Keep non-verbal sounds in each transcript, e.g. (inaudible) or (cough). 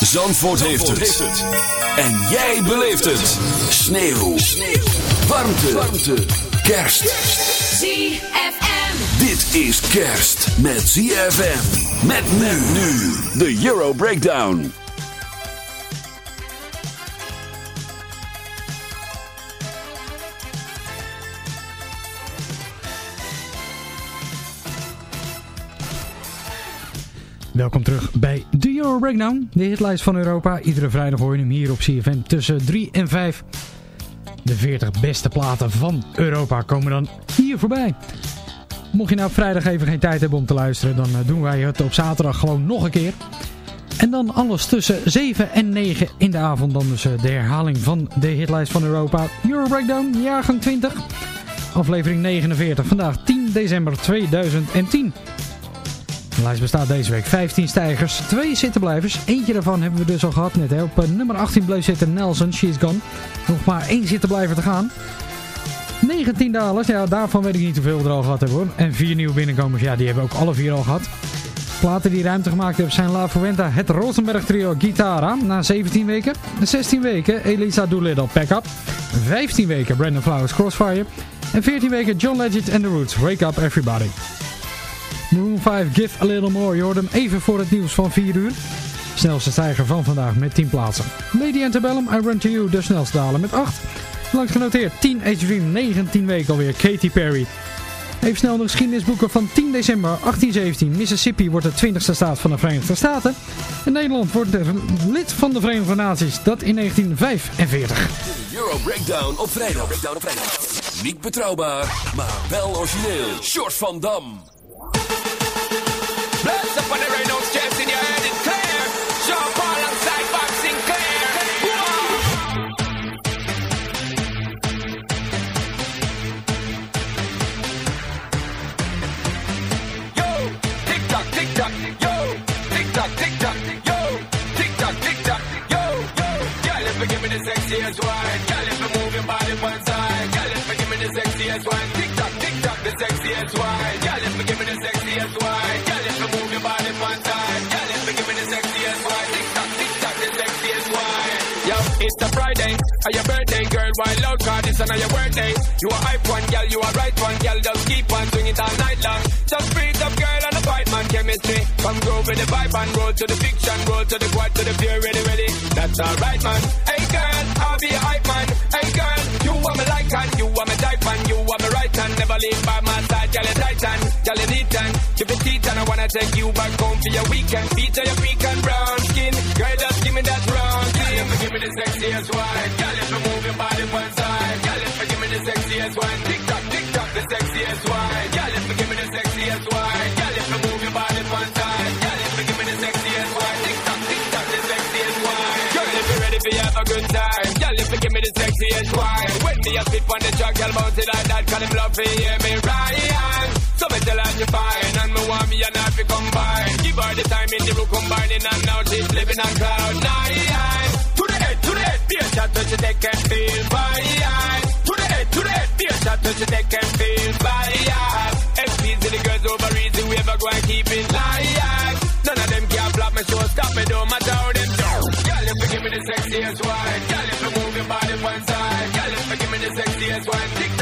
Zandvoort, heeft, het. En jij beleeft het. Sneeuw. Warmte. Warmte. Kerst. ZFM. Dit is kerst met ZFM. Met men nu. De Euro Breakdown. Welkom terug bij de Euro Breakdown, de hitlijst van Europa. Iedere vrijdag hoor je hem hier op CFM tussen 3 en 5. De 40 beste platen van Europa komen dan hier voorbij. Mocht je nou vrijdag even geen tijd hebben om te luisteren, dan eh, doen wij het op zaterdag gewoon nog een keer. En dan alles tussen 7 en 9 in de avond. Dan dus eh, de herhaling van de hitlijst van Europa. Euro Breakdown, jaargang 20. Aflevering 49, vandaag 10 december 2010. De lijst bestaat deze week 15 stijgers, 2 zittenblijvers. Eentje daarvan hebben we dus al gehad net. Hè. Op eh, nummer 18 bleef zitten Nelson, She's Gone. Nog maar één zittenblijver te gaan. 19 dalers, ja daarvan weet ik niet hoeveel we er al gehad hebben hoor. En vier nieuwe binnenkomers, ja die hebben we ook alle vier al gehad. Platen die ruimte gemaakt hebben zijn La Fuenta, het Rosenberg trio Guitara na 17 weken. 16 weken Elisa Doolittle Pack Up. 15 weken Brandon Flowers Crossfire. En 14 weken John Legend and The Roots Wake Up Everybody. Maroon 5 Give A Little More. Je hoort hem even voor het nieuws van 4 uur. Snelste stijger van vandaag met 10 plaatsen. Lady Antebellum, I Run To You, de snelste daler met 8. Langs genoteerd 10 Age Dream, 19 weken alweer. Katy Perry. Even snel de geschiedenisboeken van 10 december 1817. Mississippi wordt de 20ste staat van de Verenigde Staten. En Nederland wordt lid van de Verenigde Naties. Dat in 1945. De Euro Breakdown op vrijdag. Breakdown op vrijdag. Niet betrouwbaar, maar wel origineel. Short van Dam. Sexiest wine, girl, if you move your body one side, girl, if you give me the sexiest wine, tick tock, tick tock, the sexiest wine, girl, if you give me the sexiest wine, girl, if you move your body one side, girl, if you give me the sexiest wine, tick tock, tick tock, the sexiest wine. Yo, it's the Friday, or your birthday, girl, wild out, cause this on your birthday. Eh? You a hype one, girl, you a right one, girl, just keep on swing it all night long. Just breathe up, chemistry. Come groove with the vibe and roll to the fiction, roll to the quad, to the pure, ready, ready. That's alright, man. Hey, girl, I'll be a hype man. Hey, girl, you are my like and you are my type and you are my right hand. Never leave by my side, girl, and girl, neat and keep it teeth and I wanna take you back home for your weekend. Feature your freak and brown skin, girl, just give me that round thing. Girl, give me the sexiest wine, girl, if you move your body one side, girl, if you give me the sexiest wine, tick tock, tick tock, the sexiest wine, girl, stage why When me a sit on the truck, girl mounted like that Call him love to hear me Ryan. So me tell her she fine And me want me and her to combine. Give her the time in the room combining And now she's living on cloud nine. To the head, to the head, be a shot so she take and feel fine. To the head, to the head, be a shot so she take and feel fine. It's easy, the girls over easy We ever go and keep it light None of them can block me, so stop me Don't matter how them do. Girl, if you give me the sexiest wine here's one.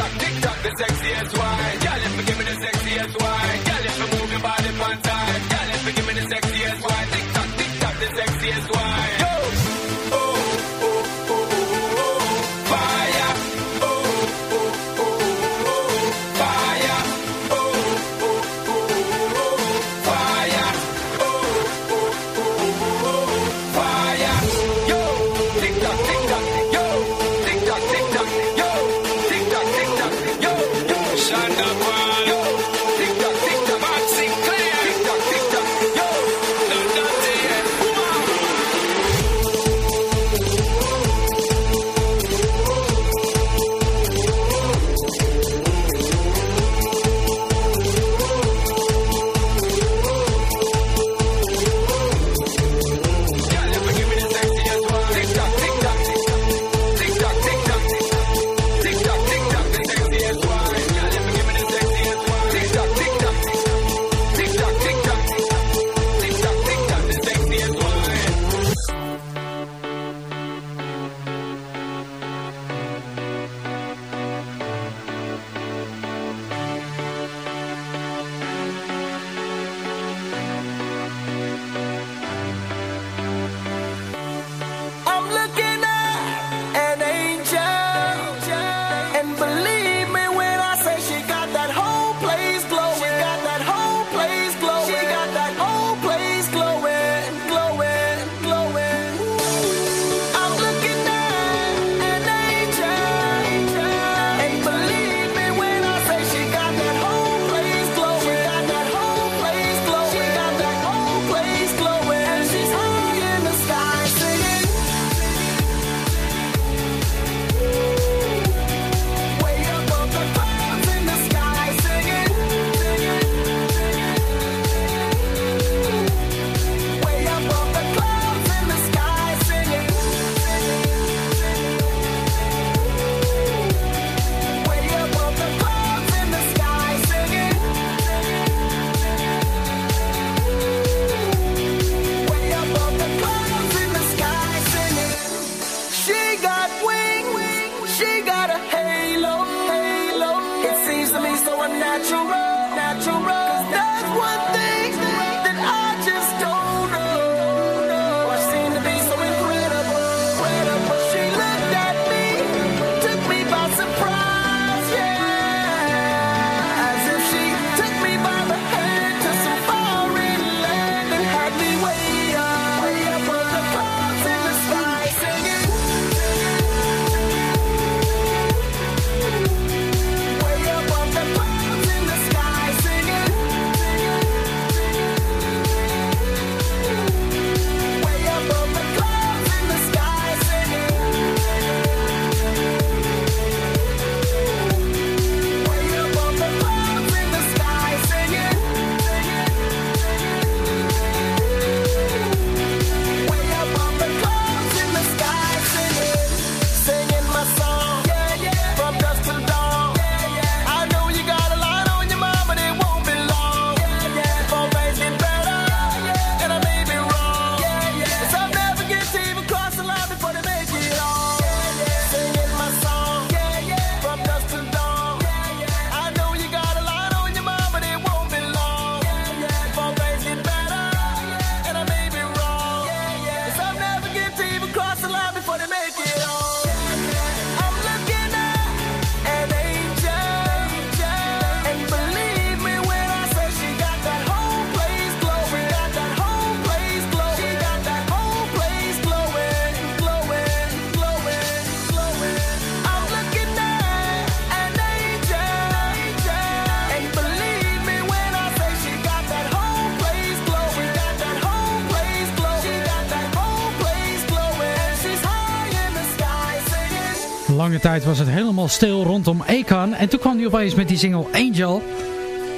tijd was het helemaal stil rondom Ekan. En toen kwam hij opeens met die single Angel.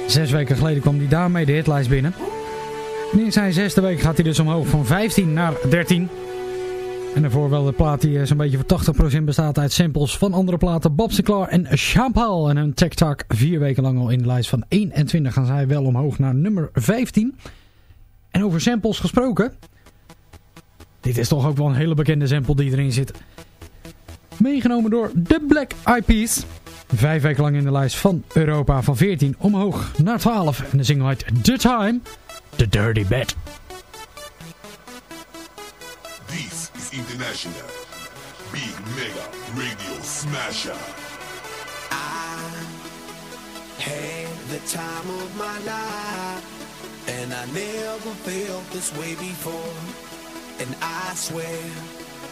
Zes weken geleden kwam hij daarmee de hitlijst binnen. In zijn zesde week gaat hij dus omhoog van 15 naar 13. En daarvoor wel de plaat die eh, zo'n beetje voor 80% bestaat uit samples van andere platen. Bob Sinclair en Champal en hun tac Vier weken lang al in de lijst van 21 gaan zij wel omhoog naar nummer 15. En over samples gesproken. Dit is toch ook wel een hele bekende sample die erin zit. Meegenomen door The Black Eyed Peas. Vijf weken lang in de lijst van Europa van 14 omhoog naar 12. En de single heet The Time, The Dirty Bed. This is International. Big Mega Radio Smasher. had the time of my life And I never felt this way before And I swear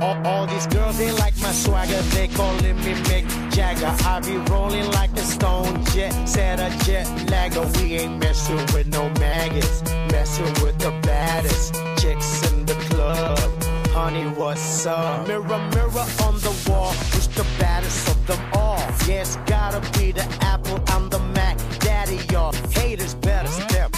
All, all these girls, they like my swagger. They calling me Mick Jagger. I be rolling like a stone jet, set a jet lagger. We ain't messing with no maggots, messing with the baddest chicks in the club. Honey, what's up? Mirror, mirror on the wall, who's the baddest of them all? Yeah, it's gotta be the Apple, I'm the Mac. Daddy, y'all haters better step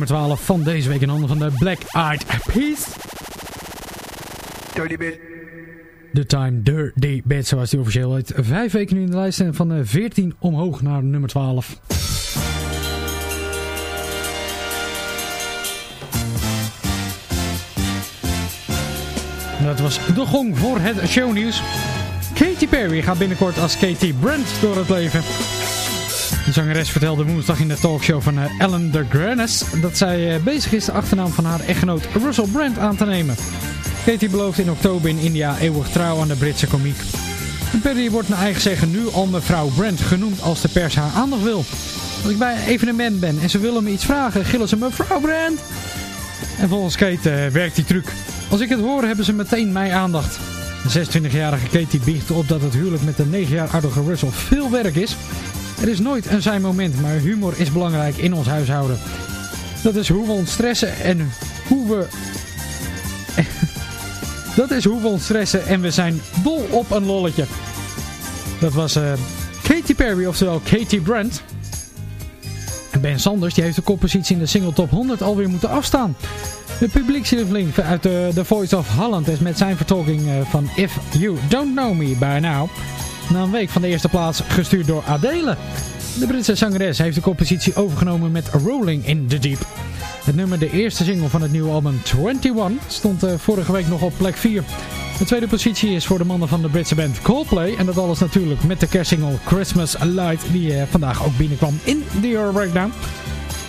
nummer 12 van deze week in handen van de Black Eyed Peas. Dirty Bit. The Time Dirty Bit, zoals die officieel heet. Vijf weken nu in de lijst en van 14 omhoog naar nummer 12. Dat was de gong voor het shownieuws. Katy Perry gaat binnenkort als Katy Brent door het leven. De zangeres vertelde woensdag in de talkshow van eh, Ellen DeGeneres dat zij eh, bezig is de achternaam van haar echtgenoot Russell Brand aan te nemen. Katy belooft in oktober in India eeuwig trouw aan de Britse komiek. Perry wordt naar eigen zeggen nu al mevrouw Brand genoemd als de pers haar aandacht wil. Als ik bij een evenement ben en ze willen me iets vragen, gillen ze mevrouw Brand. En volgens Kate uh, werkt die truc. Als ik het hoor, hebben ze meteen mijn aandacht. De 26-jarige Katy biecht op dat het huwelijk met de 9 jaar Russell veel werk is. Er is nooit een zijn moment, maar humor is belangrijk in ons huishouden. Dat is hoe we ons stressen en hoe we... (laughs) dat is hoe we ons stressen en we zijn dol op een lolletje. Dat was uh, Katy Perry, oftewel Katy Brand. En Ben Sanders die heeft de koppositie in de single top 100 alweer moeten afstaan. De publiekslieveling uit de The Voice of Holland is met zijn vertolking van If You Don't Know Me By Now na een week van de eerste plaats gestuurd door Adele. De Britse zangeres heeft de compositie overgenomen met Rolling in the Deep. Het nummer, de eerste single van het nieuwe album 21, stond uh, vorige week nog op plek 4. De tweede positie is voor de mannen van de Britse band Coldplay. En dat alles natuurlijk met de kerstsingle Christmas Light, die uh, vandaag ook binnenkwam in de Euro Breakdown.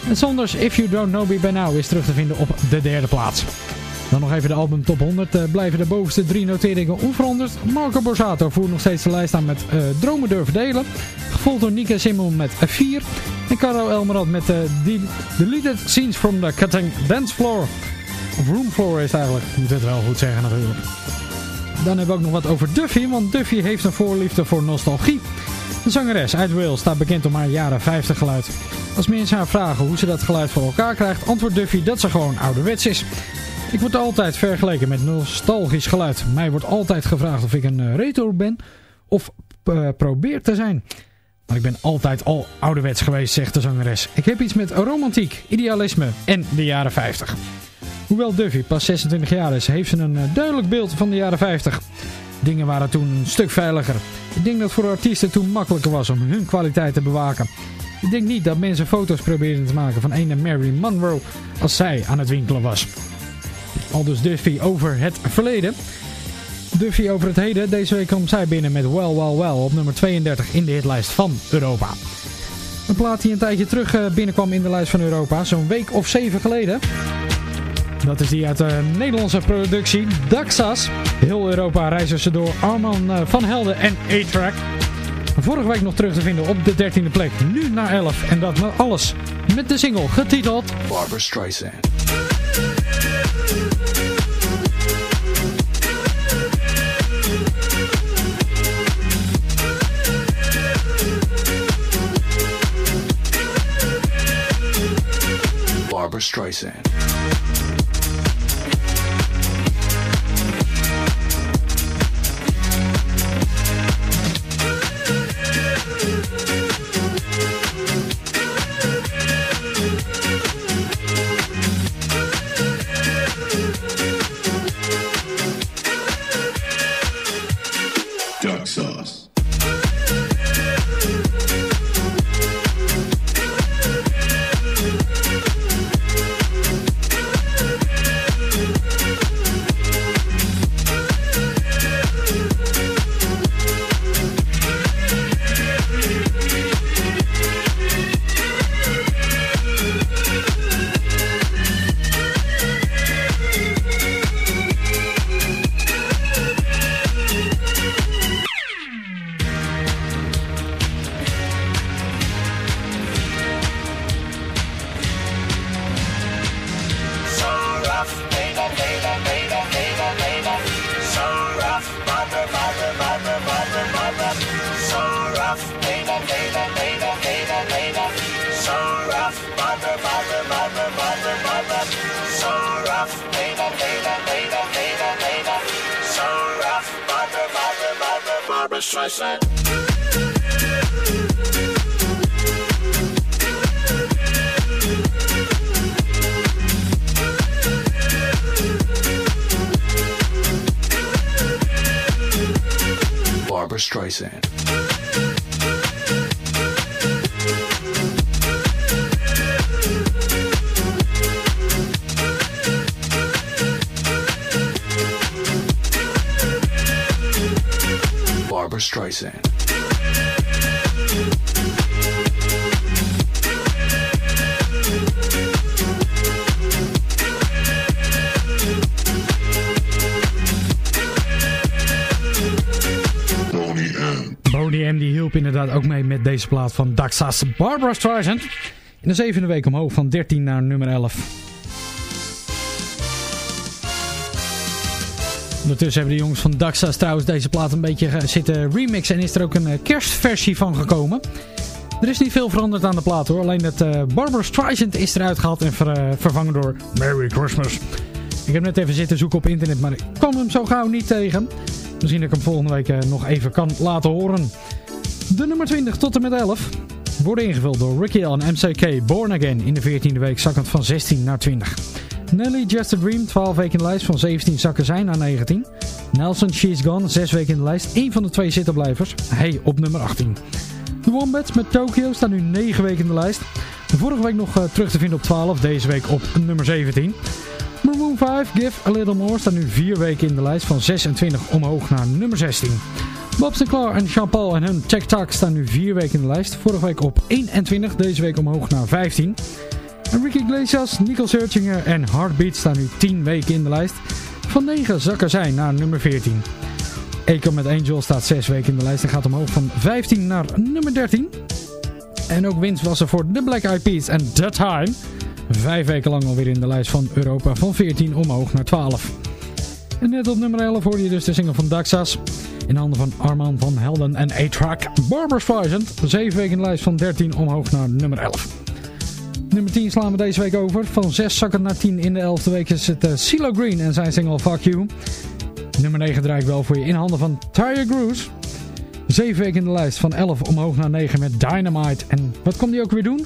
En Sonders If You Don't Know Me By Now is terug te vinden op de derde plaats. Dan nog even de album top 100. Uh, blijven de bovenste drie noteringen onveranderd. Marco Borsato voert nog steeds de lijst aan met uh, Dromen durven delen. Gevolgd door Nika Simon met 4. En Caro Elmerad met uh, Deleted Scenes from the Cutting Dance Floor. Of Room Floor is het eigenlijk. Moet het wel goed zeggen natuurlijk. Dan hebben we ook nog wat over Duffy. Want Duffy heeft een voorliefde voor nostalgie. De zangeres uit Wales staat bekend om haar jaren 50 geluid. Als mensen haar vragen hoe ze dat geluid voor elkaar krijgt, antwoordt Duffy dat ze gewoon ouderwets is. Ik word altijd vergeleken met nostalgisch geluid. Mij wordt altijd gevraagd of ik een uh, retro ben of uh, probeer te zijn. Maar ik ben altijd al ouderwets geweest, zegt de zangeres. Ik heb iets met romantiek, idealisme en de jaren 50. Hoewel Duffy pas 26 jaar is, heeft ze een uh, duidelijk beeld van de jaren 50. Dingen waren toen een stuk veiliger. Ik denk dat voor artiesten toen makkelijker was om hun kwaliteit te bewaken. Ik denk niet dat mensen foto's probeerden te maken van ene Mary Monroe als zij aan het winkelen was. Al dus Duffy over het verleden. Duffy over het heden. Deze week komt zij binnen met Well Well Well op nummer 32 in de hitlijst van Europa. Een plaat die een tijdje terug binnenkwam in de lijst van Europa. Zo'n week of zeven geleden. Dat is die uit de Nederlandse productie Daxas. Heel Europa reizen ze door Arman van Helden en A-Track. Vorige week nog terug te vinden op de 13e plek. Nu naar 11. En dat met alles met de single getiteld Barbara Streisand. Barbara Streisand. Mee met deze plaat van Daxa's Barbara Streisand. In de zevende week omhoog van 13 naar nummer 11. Ondertussen hebben de jongens van Daxa's trouwens deze plaat een beetje eh, zitten remixen en is er ook een eh, kerstversie van gekomen. Er is niet veel veranderd aan de plaat hoor, alleen het uh, Barbara Streisand is eruit gehaald en ver, vervangen door Merry Christmas. Ik heb net even zitten zoeken op internet, maar ik kwam hem zo gauw niet tegen. Misschien dat ik hem volgende week nog even kan laten horen. De nummer 20 tot en met 11 worden ingevuld door Ricky L MCK Born Again in de 14e week zakkend van 16 naar 20. Nelly Just a Dream 12 weken in de lijst van 17 zakken zijn naar 19. Nelson She's Gone 6 weken in de lijst, één van de twee zittenblijvers. Hij op nummer 18. De Wombats met Tokyo staan nu 9 weken in de lijst. Vorige week nog uh, terug te vinden op 12, deze week op nummer 17. Maroon 5, Give a Little More staan nu 4 weken in de lijst van 26 omhoog naar nummer 16. Bob Sinclair en Jean-Paul en hun Talk staan nu 4 weken in de lijst. Vorige week op 21, deze week omhoog naar 15. En Ricky Iglesias, Nicole Searchinger en Heartbeat staan nu 10 weken in de lijst. Van 9 zakken zij naar nummer 14. Eko met Angel staat 6 weken in de lijst en gaat omhoog van 15 naar nummer 13. En ook winst was er voor The Black Eyed Peas en The Time. Vijf weken lang alweer in de lijst van Europa van 14 omhoog naar 12. En net op nummer 11 hoorde je dus de single van Daxas. In handen van Arman van Helden en A-Track. Barbara Streisand. Zeven weken in de lijst van 13 omhoog naar nummer 11. Nummer 10 slaan we deze week over. Van 6 zakken naar 10 in de 11e week is het uh, CeeLo Green en zijn single Fuck You. Nummer 9 draai wel voor je in handen van Tyre Cruise. 7 weken in de lijst van 11 omhoog naar 9 met Dynamite. En wat komt die ook weer doen?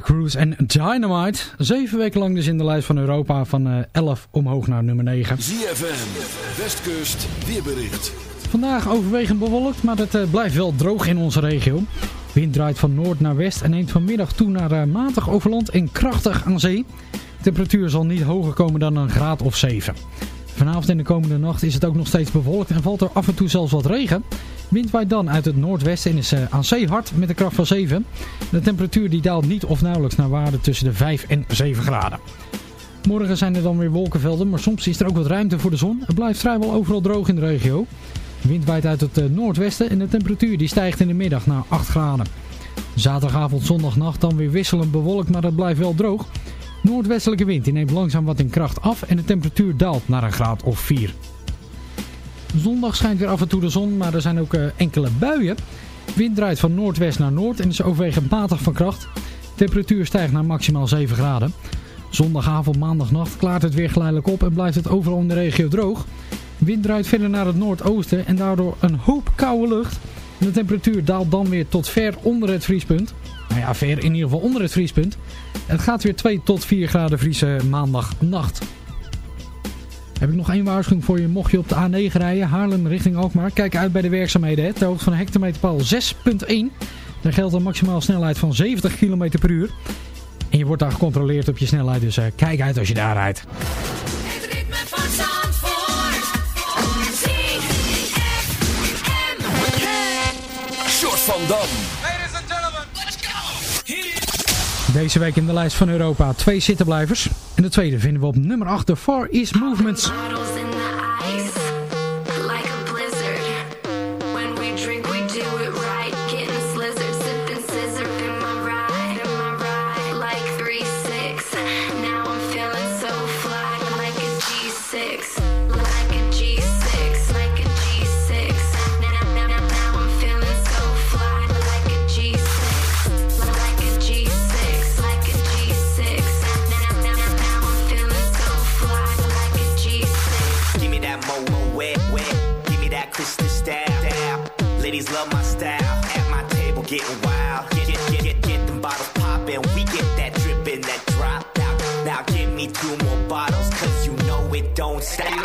Cruise en Dynamite. Zeven weken lang dus in de lijst van Europa van eh, 11 omhoog naar nummer 9. ZFM, Westkust, weerbericht. Vandaag overwegend bewolkt, maar het eh, blijft wel droog in onze regio. Wind draait van noord naar west en neemt vanmiddag toe naar eh, matig over land en krachtig aan zee. De temperatuur zal niet hoger komen dan een graad of 7. Vanavond en de komende nacht is het ook nog steeds bewolkt en valt er af en toe zelfs wat regen. Wind waait dan uit het noordwesten en is eh, aan zee hard met een kracht van 7. De temperatuur die daalt niet of nauwelijks naar waarde tussen de 5 en 7 graden. Morgen zijn er dan weer wolkenvelden, maar soms is er ook wat ruimte voor de zon. Het blijft vrijwel overal droog in de regio. Wind waait uit het eh, noordwesten en de temperatuur die stijgt in de middag naar 8 graden. Zaterdagavond, zondagnacht dan weer wisselend bewolkt, maar het blijft wel droog. Noordwestelijke wind die neemt langzaam wat in kracht af en de temperatuur daalt naar een graad of 4. Zondag schijnt weer af en toe de zon, maar er zijn ook eh, enkele buien. Wind draait van noordwest naar noord en is overwegend matig van kracht. Temperatuur stijgt naar maximaal 7 graden. Zondagavond, maandagnacht klaart het weer geleidelijk op en blijft het overal in de regio droog. Wind draait verder naar het noordoosten en daardoor een hoop koude lucht. De temperatuur daalt dan weer tot ver onder het vriespunt. Nou ja, ver in ieder geval onder het vriespunt. Het gaat weer 2 tot 4 graden vriezen maandagnacht. Heb ik nog één waarschuwing voor je. Mocht je op de A9 rijden, Haarlem richting Alkmaar. Kijk uit bij de werkzaamheden. Hè. Ter hoogte van de hectometerpaal 6.1. Daar geldt een maximaal snelheid van 70 km per uur. En je wordt daar gecontroleerd op je snelheid. Dus uh, kijk uit als je daar rijdt. Het ritme van Zandvoort. Short van Dam. Deze week in de lijst van Europa twee zittenblijvers. En de tweede vinden we op nummer 8 de Far East Movements. Ladies love my style. At my table getting wild. Get get get get, get them bottles poppin'. We get that drippin', that drop out. Now give me two more bottles, cause you know it don't stop. Hell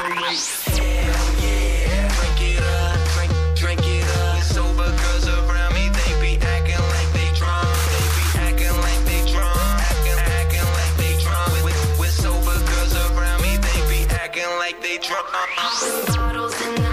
yeah. Drink it up, drink, drink it up. Sober girls around me, they be acting like they drunk. They be acting like they drunk. Acting, acting like they drunk. With, with sober girls around me, they be acting like they drunk. Bottles in the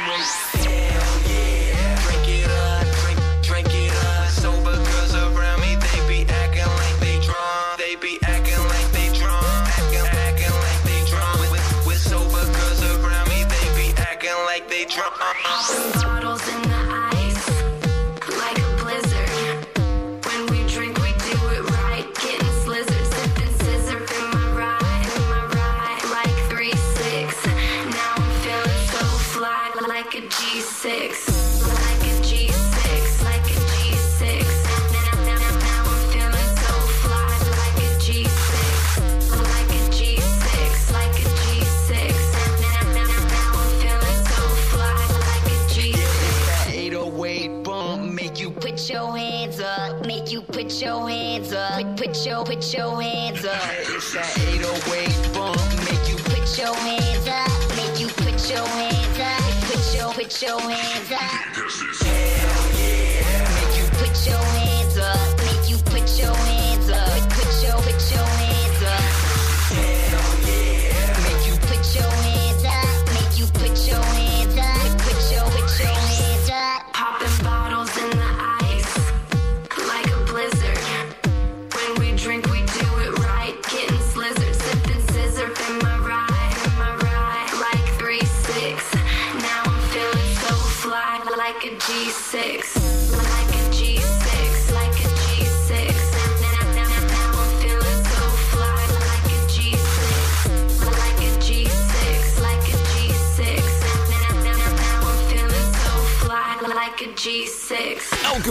Your, hands up.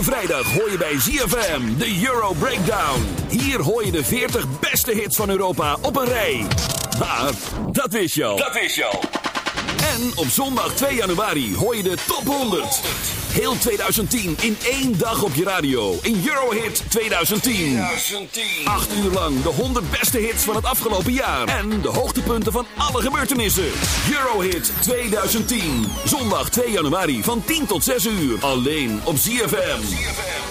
Elke vrijdag hoor je bij ZFM de Euro Breakdown. Hier hoor je de 40 beste hits van Europa op een rij. Maar, dat je al. Dat je al. En op zondag 2 januari hoor je de top 100. Heel 2010 in één dag op je radio. In Eurohit 2010. 8 uur lang de 100 beste hits van het afgelopen jaar. En de hoogtepunten van alle gebeurtenissen. Eurohit 2010. Zondag 2 januari van 10 tot 6 uur. Alleen op ZFM. Right,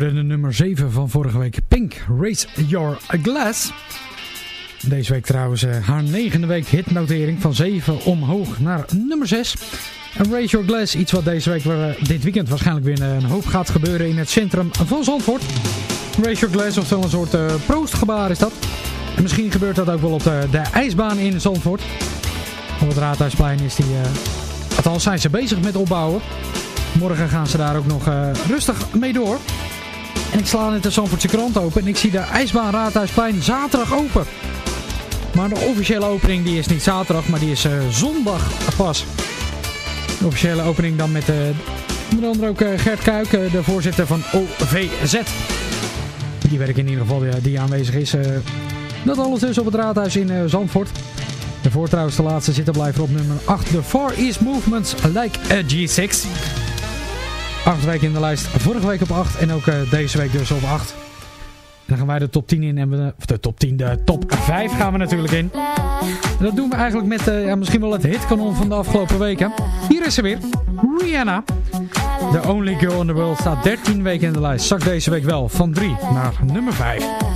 hoorde de nummer 7 van vorige week. Pink, Raise Your Glass. Deze week trouwens eh, haar negende week hitnotering van 7 omhoog naar nummer 6. En Raise Your Glass, iets wat deze week, eh, dit weekend waarschijnlijk weer een hoop gaat gebeuren in het centrum van Zandvoort. Raise Your Glass, oftewel een soort eh, proostgebaar is dat. En misschien gebeurt dat ook wel op de, de ijsbaan in Zandvoort. Op het Raadhuisplein is die, eh, althans zijn ze bezig met opbouwen. Morgen gaan ze daar ook nog eh, rustig mee door. En ik sla net de Zandvoortse krant open en ik zie de ijsbaan Raadhuisplein zaterdag open. Maar de officiële opening die is niet zaterdag, maar die is eh, zondag pas. De officiële opening dan met uh, onder andere ook eh, Gert Kuik, eh, de voorzitter van OVZ. Die werk in ieder geval die, aanwezig is. eh, dat alles dus op het raadhuis in eh, Zandvoort. De trouwens de laatste zittenblijver op nummer 8. The Far East Movements Like a G6. Acht weken in de lijst. Vorige week op 8 en ook eh, deze week dus op 8. dan gaan wij de top 10 in. En we, of de top 10, de top 5 gaan we natuurlijk in. Dat doen we eigenlijk met uh, ja, misschien wel het hitkanon van de afgelopen weken. Hier is ze weer. Rihanna. The Only Girl in the World staat 13 weken in de lijst. Zak deze week wel van 3 naar nummer 5.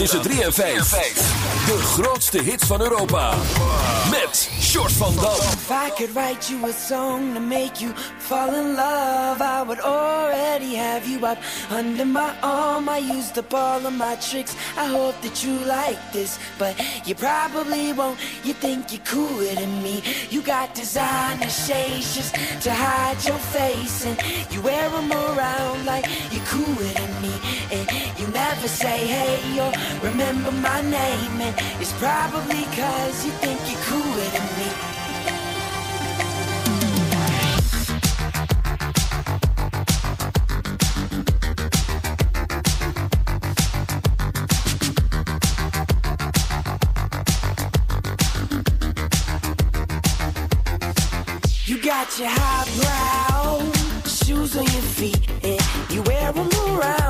tussen 3 en 5. De grootste hits van Europa. Met Short van Dam. If I could write you a song to make you fall in love, I would already have you up under my arm. I used up all of my tricks. I hope that you like this, but you probably won't. You think you're cooler than me. You got designer shades just to hide your face, and you wear them around like you're cooler than me ever say, hey, you remember my name? And it's probably cause you think you're cooler than me. You got your high brow shoes on your feet and you wear them around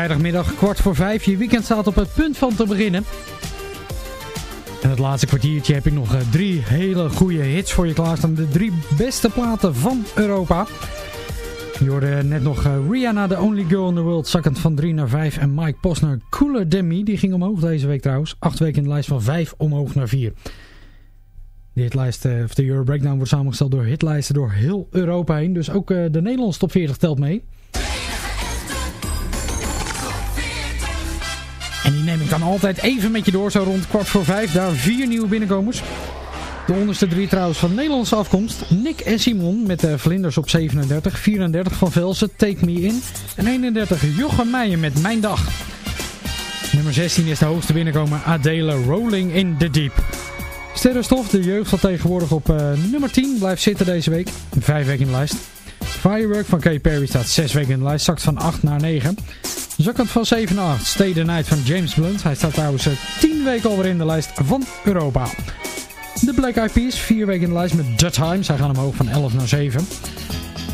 Vrijdagmiddag kwart voor vijf. Je weekend staat op het punt van te beginnen. En het laatste kwartiertje heb ik nog eh, drie hele goede hits voor je klaarstaan. De drie beste platen van Europa. Je hoorde net nog eh, Rihanna, The Only Girl in the World, zakkend van 3 naar 5. En Mike Posner, Cooler Me, die ging omhoog deze week trouwens. Acht weken in de lijst van 5 omhoog naar 4. De hitlijst, eh, of de Euro Breakdown wordt samengesteld door hitlijsten door heel Europa heen. Dus ook de Nederlandse top 40 telt mee. Dan altijd even met je door, zo rond kwart voor vijf. Daar vier nieuwe binnenkomers. De onderste drie trouwens van Nederlandse afkomst. Nick en Simon met de vlinders op 37. 34 van Velsen, Take Me In. En 31 Jochem Meijer met Mijn Dag. Nummer 16 is de hoogste binnenkomer Adele Rolling in the Deep. Sterrenstof, de jeugd van tegenwoordig op eh, nummer 10, blijft zitten deze week. Vijf weken in de lijst. Firework van Katy Perry staat 6 weken in de lijst, zakt van 8 naar 9. Zakkend van 7 naar 8, Stay the Night van James Blunt. Hij staat trouwens eh, 10 weken alweer in de lijst van Europa. De Black Eyed Peas, 4 weken in de lijst met The Times. Zij gaan omhoog van 11 naar 7.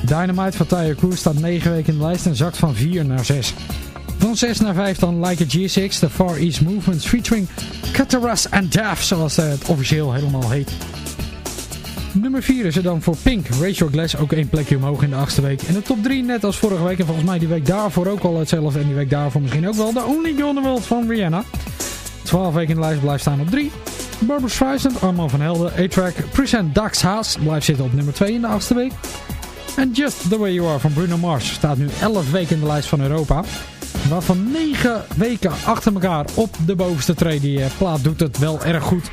Dynamite van Tyre Cruise staat 9 weken in de lijst en zakt van 4 naar 6. Van 6 naar 5 dan Like a G6, de Far East Movements featuring Cataras and Daff, zoals het officieel helemaal heet. Nummer 4 is er dan voor Pink, Rachel Glass, ook één plekje omhoog in de achtste week. En de top 3 net als vorige week en volgens mij die week daarvoor ook al hetzelfde en die week daarvoor misschien ook wel. The Only Girl in the World van Rihanna. 12 weken in de lijst blijft staan op 3. Barbara Streisand, Arman van Helden, A-Track, Present Dax Haas blijft zitten op nummer 2 in de achtste week. En Just The Way You Are van Bruno Mars staat nu 11 weken in de lijst van Europa. Waarvan 9 weken achter elkaar op de bovenste tree. Die eh, plaat doet het wel erg goed.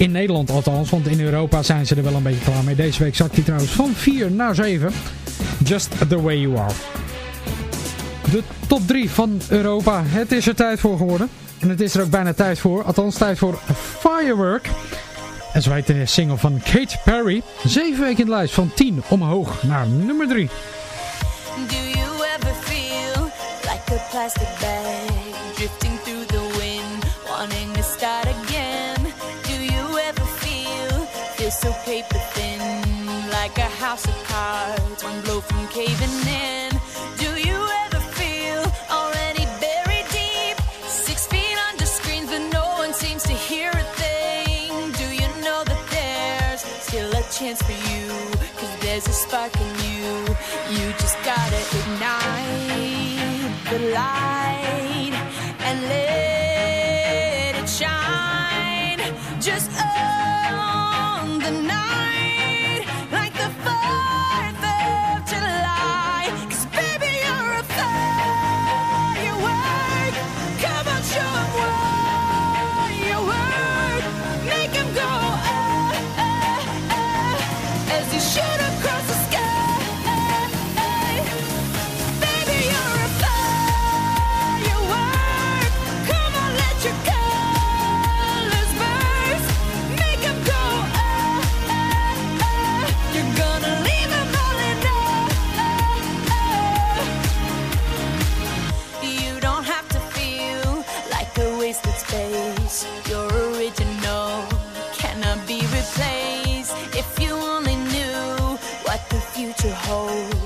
In Nederland althans, want in Europa zijn ze er wel een beetje klaar mee. Deze week zakt hij trouwens van 4 naar 7. Just The Way You Are. De top 3 van Europa. Het is er tijd voor geworden. En het is er ook bijna tijd voor. Althans tijd voor Firework. En zo heet de single van Kate Perry. 7 weken in de lijst van 10 omhoog naar nummer 3. Do you ever feel like a plastic bag side. place if you only knew what the future holds.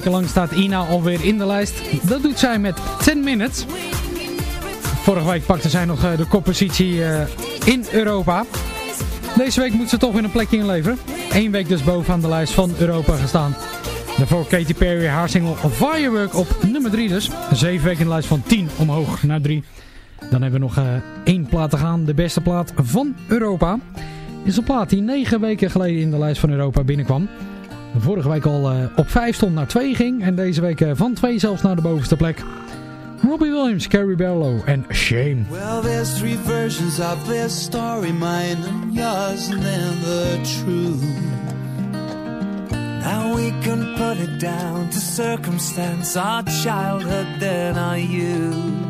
Weken lang staat Ina alweer in de lijst. Dat doet zij met 10 Minutes. Vorige week pakte zij nog eh, de koppositie eh, in Europa. Deze week moet ze toch weer een plekje inleveren. Eén week dus bovenaan de lijst van Europa gestaan. Daarvoor Katy Perry haar single Firework op nummer 3 dus. Zeven weken in de lijst van 10 omhoog naar 3. Dan hebben we nog uh, één plaat te gaan. De beste plaat van Europa. Is een plaat die negen weken geleden in de lijst van Europa binnenkwam. Vorige week al uh, op 5 stond naar 2 ging. En deze week uh, van 2 zelfs naar de bovenste plek. Robbie Williams, Carrie Barlow en Shame. Well, there's three versions of this story, mine and yours, and then the truth. Now we can put it down to circumstance, our childhood, then our youth.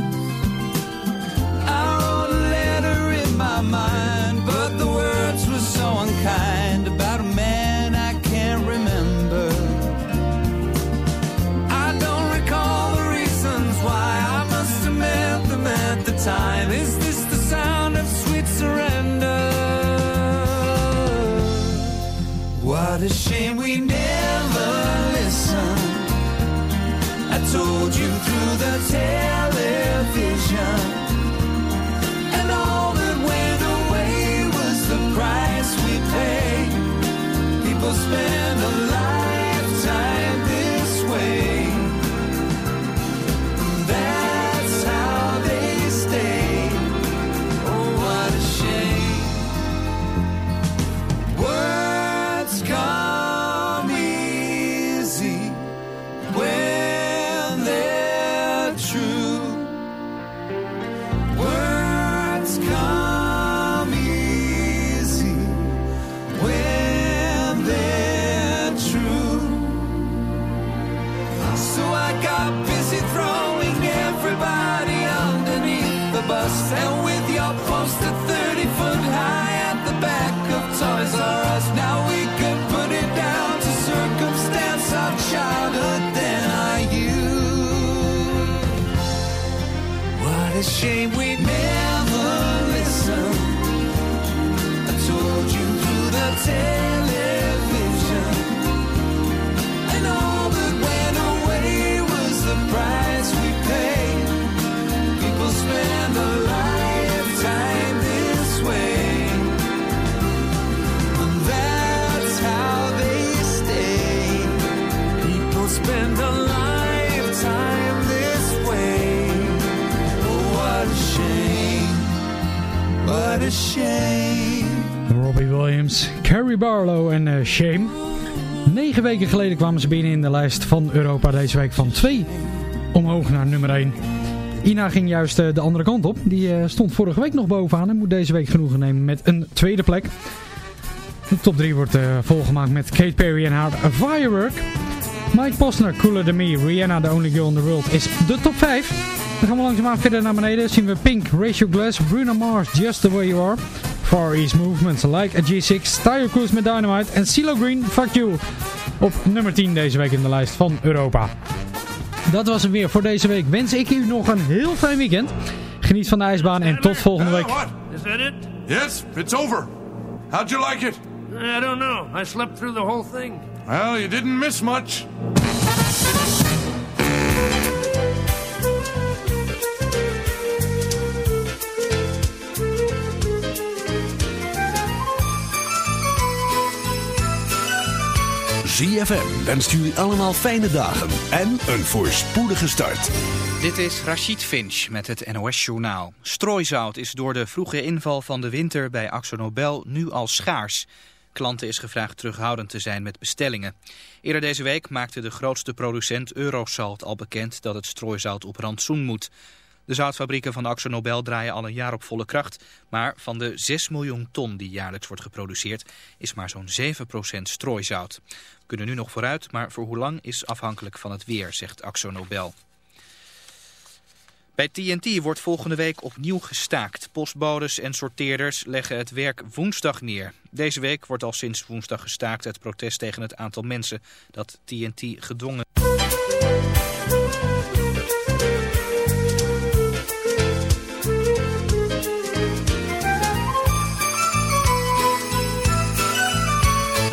Through kwamen ze binnen in de lijst van Europa. Deze week van 2 omhoog naar nummer 1. Ina ging juist eh, de andere kant op. Die eh, stond vorige week nog bovenaan en moet deze week genoegen nemen met een tweede plek. De top 3 wordt eh, volgemaakt met Kate Perry en haar Firework. Mike Posner, Cooler Than Me, Rihanna, The Only Girl in the World is de top 5. Dan gaan we langzaamaan verder naar beneden. Zien we Pink, Ratio Glass, Bruno Mars, Just The Way You Are. Far East Movements, Like a G6, Tyre Cruise met Dynamite en CeeLo Green, Fuck You. Op nummer 10 deze week in de lijst van Europa. Dat was hem weer voor deze week. Wens ik u nog een heel fijn weekend. Geniet van de ijsbaan en tot volgende week. Is that it? Yes, it's over. How'd you like it? I don't know. I slept through the whole thing. Well, you didn't miss much. ZFM wenst jullie allemaal fijne dagen en een voorspoedige start. Dit is Rachid Finch met het NOS-journaal. Strooizout is door de vroege inval van de winter bij Axo Nobel nu al schaars. Klanten is gevraagd terughoudend te zijn met bestellingen. Eerder deze week maakte de grootste producent Eurosalt al bekend dat het strooizout op rantsoen moet. De zoutfabrieken van Axo Nobel draaien al een jaar op volle kracht. Maar van de 6 miljoen ton die jaarlijks wordt geproduceerd is maar zo'n 7% strooizout. We kunnen nu nog vooruit, maar voor hoe lang is afhankelijk van het weer, zegt Axo Nobel. Bij TNT wordt volgende week opnieuw gestaakt. Postbodes en sorteerders leggen het werk woensdag neer. Deze week wordt al sinds woensdag gestaakt het protest tegen het aantal mensen dat TNT gedwongen...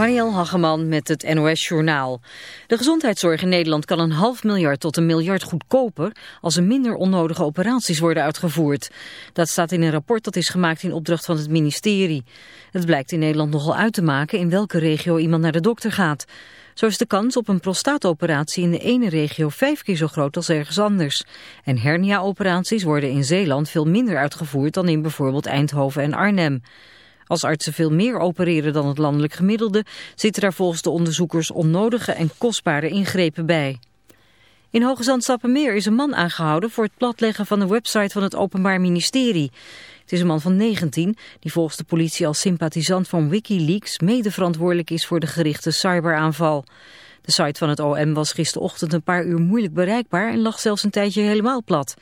Marielle Hageman met het NOS Journaal. De gezondheidszorg in Nederland kan een half miljard tot een miljard goedkoper als er minder onnodige operaties worden uitgevoerd. Dat staat in een rapport dat is gemaakt in opdracht van het ministerie. Het blijkt in Nederland nogal uit te maken in welke regio iemand naar de dokter gaat. Zo is de kans op een prostaatoperatie in de ene regio vijf keer zo groot als ergens anders. En hernia-operaties worden in Zeeland veel minder uitgevoerd dan in bijvoorbeeld Eindhoven en Arnhem. Als artsen veel meer opereren dan het landelijk gemiddelde, zitten daar volgens de onderzoekers onnodige en kostbare ingrepen bij. In Hoge Zand-Sappemeer is een man aangehouden voor het platleggen van de website van het Openbaar Ministerie. Het is een man van 19 die volgens de politie als sympathisant van Wikileaks mede verantwoordelijk is voor de gerichte cyberaanval. De site van het OM was gisterochtend een paar uur moeilijk bereikbaar en lag zelfs een tijdje helemaal plat.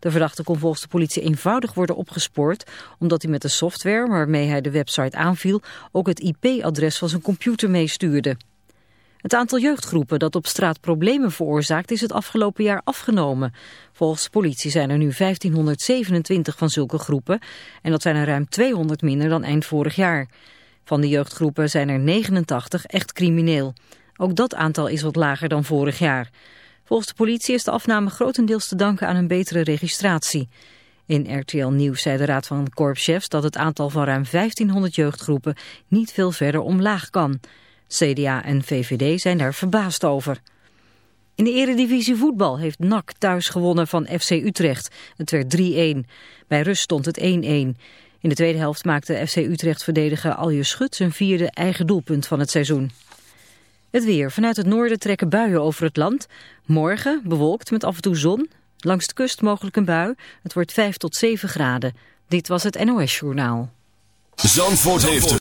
De verdachte kon volgens de politie eenvoudig worden opgespoord, omdat hij met de software waarmee hij de website aanviel ook het IP-adres van zijn computer meestuurde. Het aantal jeugdgroepen dat op straat problemen veroorzaakt is het afgelopen jaar afgenomen. Volgens de politie zijn er nu 1527 van zulke groepen en dat zijn er ruim 200 minder dan eind vorig jaar. Van de jeugdgroepen zijn er 89 echt crimineel. Ook dat aantal is wat lager dan vorig jaar. Volgens de politie is de afname grotendeels te danken aan een betere registratie. In RTL Nieuws zei de Raad van Korpschefs dat het aantal van ruim 1500 jeugdgroepen niet veel verder omlaag kan. CDA en VVD zijn daar verbaasd over. In de eredivisie voetbal heeft NAC thuis gewonnen van FC Utrecht. Het werd 3-1. Bij rust stond het 1-1. In de tweede helft maakte FC Utrecht-verdediger Alje Schut zijn vierde eigen doelpunt van het seizoen. Het weer. Vanuit het noorden trekken buien over het land. Morgen bewolkt met af en toe zon. Langs de kust mogelijk een bui. Het wordt 5 tot 7 graden. Dit was het NOS Journaal. Zandvoort heeft.